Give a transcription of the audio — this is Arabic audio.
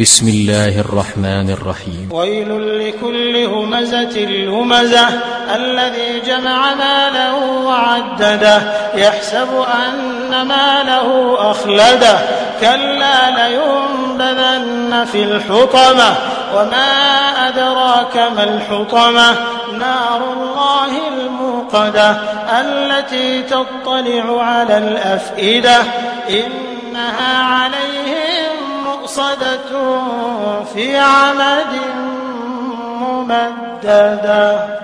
بسم الله الرحمن الرحيم. ويل لكل همزة لمزة الذي جمع ماله وعدده. يحسب أن ماله أخلده. كلا لينبذن في الحطمة. وما أدراك ما الحطمة؟ نار الله الموقدة التي تطلع على الأفئدة. إنها مؤصدة في عمد ممددة.